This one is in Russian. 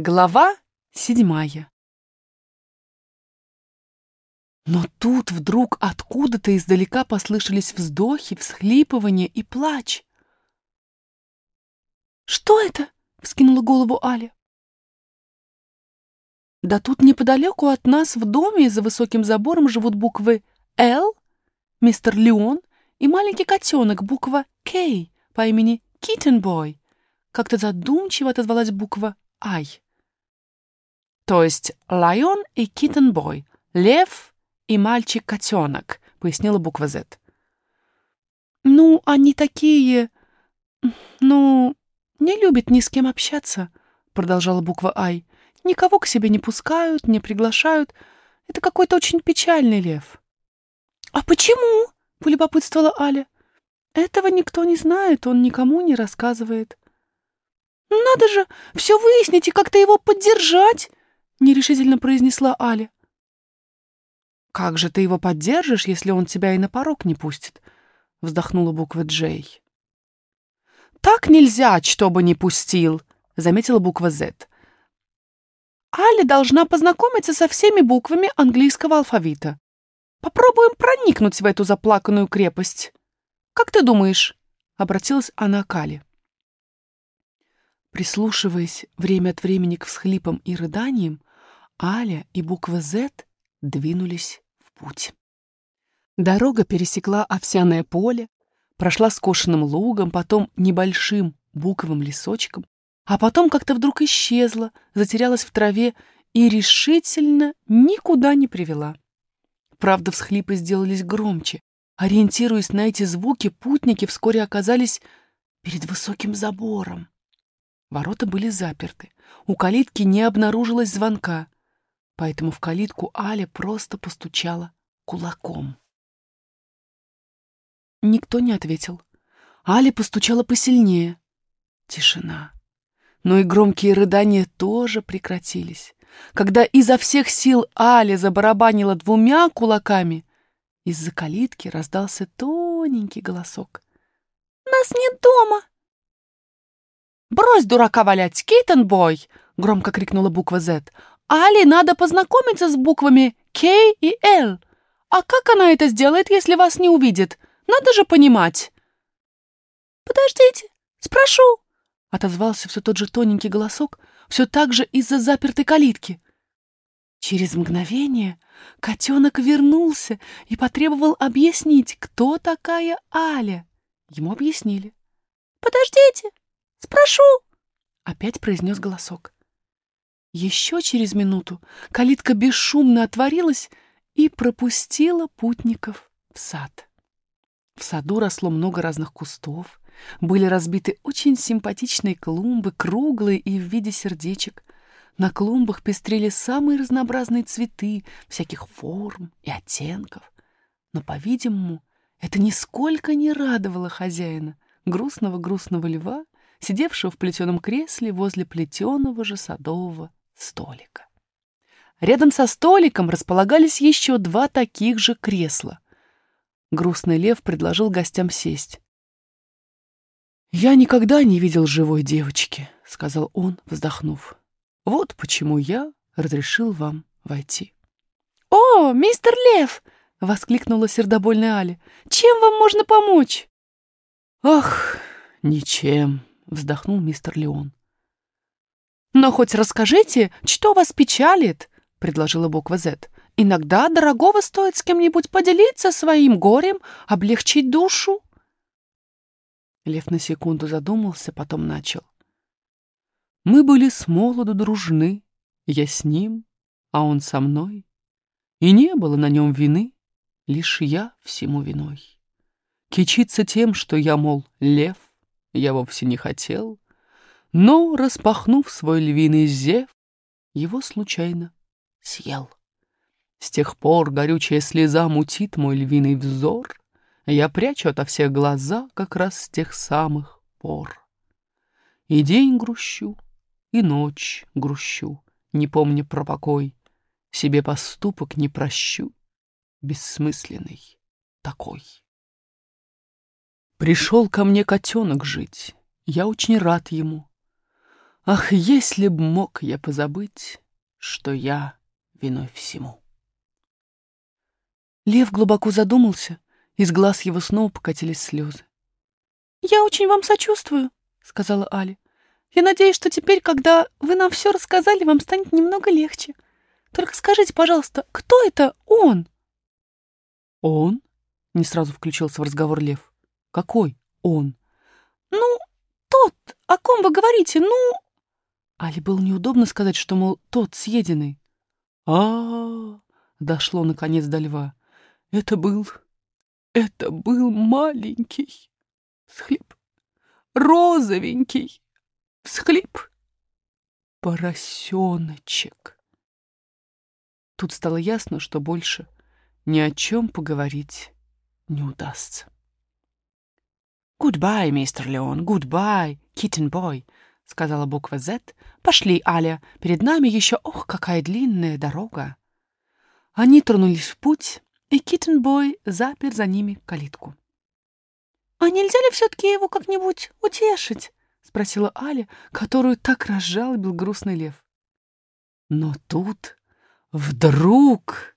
Глава седьмая. Но тут вдруг откуда-то издалека послышались вздохи, всхлипывания и плач. «Что это?» — вскинула голову Аля. «Да тут неподалеку от нас в доме за высоким забором живут буквы «Л», мистер Леон и маленький котенок, буква «К» по имени Киттенбой. Как-то задумчиво отозвалась буква «Ай». То есть Lion и Boy, лев и мальчик-котенок, пояснила буква Z. Ну, они такие... Ну, не любят ни с кем общаться, продолжала буква I. Никого к себе не пускают, не приглашают. Это какой-то очень печальный лев. А почему? полюбопытствовала Аля. Этого никто не знает, он никому не рассказывает. Надо же, все выяснить и как-то его поддержать, — нерешительно произнесла Аля. «Как же ты его поддержишь, если он тебя и на порог не пустит?» — вздохнула буква «Джей». «Так нельзя, чтобы не пустил», — заметила буква «З». «Аля должна познакомиться со всеми буквами английского алфавита. Попробуем проникнуть в эту заплаканную крепость. Как ты думаешь?» — обратилась она к Але. Прислушиваясь время от времени к всхлипам и рыданиям, Аля и буква «З» двинулись в путь. Дорога пересекла овсяное поле, прошла скошенным лугом, потом небольшим буковым лесочком, а потом как-то вдруг исчезла, затерялась в траве и решительно никуда не привела. Правда, всхлипы сделались громче. Ориентируясь на эти звуки, путники вскоре оказались перед высоким забором. Ворота были заперты. У калитки не обнаружилось звонка поэтому в калитку Аля просто постучала кулаком. Никто не ответил. Аля постучала посильнее. Тишина. Но и громкие рыдания тоже прекратились. Когда изо всех сил Аля забарабанила двумя кулаками, из-за калитки раздался тоненький голосок. «Нас нет дома!» «Брось дурака валять, Кейтенбой!» — громко крикнула буква «З». Али надо познакомиться с буквами К и Л. А как она это сделает, если вас не увидит? Надо же понимать. Подождите, спрошу, отозвался все тот же тоненький голосок, все так же из-за запертой калитки. Через мгновение котенок вернулся и потребовал объяснить, кто такая Аля. Ему объяснили. «Подождите, спрошу», — опять произнес голосок. Еще через минуту калитка бесшумно отворилась и пропустила путников в сад. В саду росло много разных кустов, были разбиты очень симпатичные клумбы, круглые и в виде сердечек. На клумбах пестрели самые разнообразные цветы всяких форм и оттенков. Но, по-видимому, это нисколько не радовало хозяина, грустного-грустного льва, сидевшего в плетеном кресле возле плетеного же садового столика. Рядом со столиком располагались еще два таких же кресла. Грустный лев предложил гостям сесть. «Я никогда не видел живой девочки», — сказал он, вздохнув. «Вот почему я разрешил вам войти». «О, мистер Лев!» — воскликнула сердобольная Али. «Чем вам можно помочь?» «Ах, ничем», — вздохнул мистер Леон. «Но хоть расскажите, что вас печалит?» — предложила буква «З». «Иногда дорогого стоит с кем-нибудь поделиться своим горем, облегчить душу». Лев на секунду задумался, потом начал. «Мы были с молоду дружны, я с ним, а он со мной, и не было на нем вины, лишь я всему виной. Кичиться тем, что я, мол, лев, я вовсе не хотел, но, распахнув свой львиный зев, его случайно съел. С тех пор горючая слеза мутит мой львиный взор, я прячу ото всех глаза как раз с тех самых пор. И день грущу, и ночь грущу, не помня про покой, себе поступок не прощу, бессмысленный такой. Пришел ко мне котенок жить, я очень рад ему, Ах, если б мог я позабыть, что я виной всему. Лев глубоко задумался, из глаз его снова покатились слезы. «Я очень вам сочувствую», — сказала Али. «Я надеюсь, что теперь, когда вы нам все рассказали, вам станет немного легче. Только скажите, пожалуйста, кто это он?» «Он?» — не сразу включился в разговор Лев. «Какой он?» «Ну, тот, о ком вы говорите, ну...» Али было неудобно сказать, что, мол, тот съеденный. а, -а, -а дошло наконец до льва. Это был... это был маленький. Всхлип. Розовенький. Всхлип. Поросеночек. Тут стало ясно, что больше ни о чем поговорить не удастся. «Goodbye, мистер Леон, goodbye, kitten boy», — сказала буква «З». «Пошли, Аля, перед нами еще, ох, какая длинная дорога». Они тронулись в путь, и киттен-бой запер за ними калитку. «А нельзя ли все-таки его как-нибудь утешить?» — спросила Аля, которую так разжалобил грустный лев. Но тут вдруг